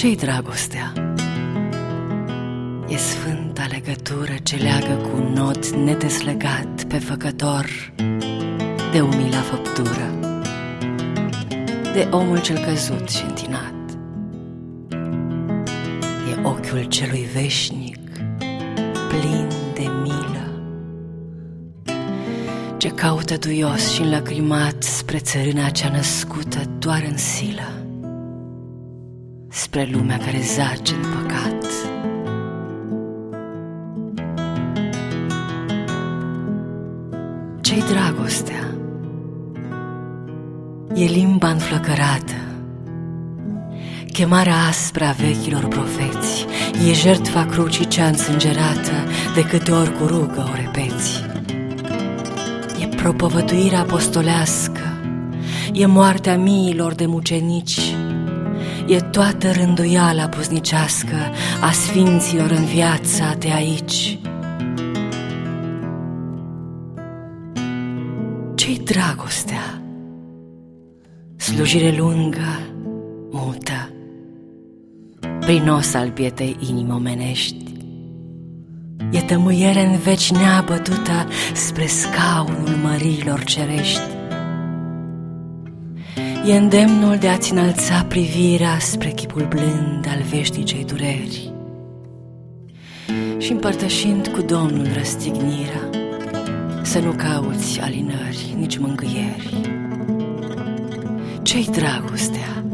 Ce-i dragostea? E sfânta legătură ce leagă cu un nod nedeslegat pe făcător de umila făptură, de omul cel căzut și întinat. E ochiul celui veșnic, plin de milă, ce caută duios și înlăcrimat spre țărâna cea născută doar în silă spre lumea care zace în păcat. Ce-i dragostea? E limba înflăcărată, chemarea aspră a vechilor profeți, e jertfa crucii cea însângerată, de câte ori cu rugă o repeți. E propovăduirea apostolească, e moartea miilor de mucenici, E toată rânduiala puznicească a sfinților în viața de aici. Ce-i dragostea? Slujire lungă, mută, prinos al bietei inimi omenești. E tămâiere în veci neabătută spre scaunul mărilor cerești. E îndemnul de a-ți înălța privirea spre chipul blând al veșnicei dureri și împărtășind cu Domnul răstignirea, să nu cauți alinări, nici mângâieri. Ce-i dragostea?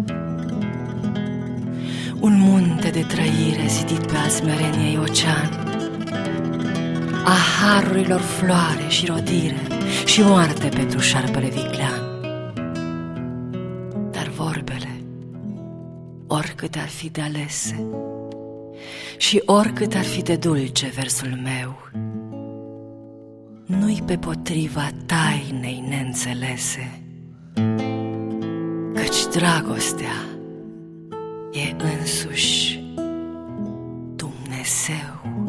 Un munte de trăire zidit pe azmereniei ocean, a harurilor floare și rodire și moarte pentru șarpele viclean vorbele, oricât ar fi de alese și oricât ar fi de dulce versul meu, nu-i pe potriva tainei neînțelese, căci dragostea e însuși Dumnezeu.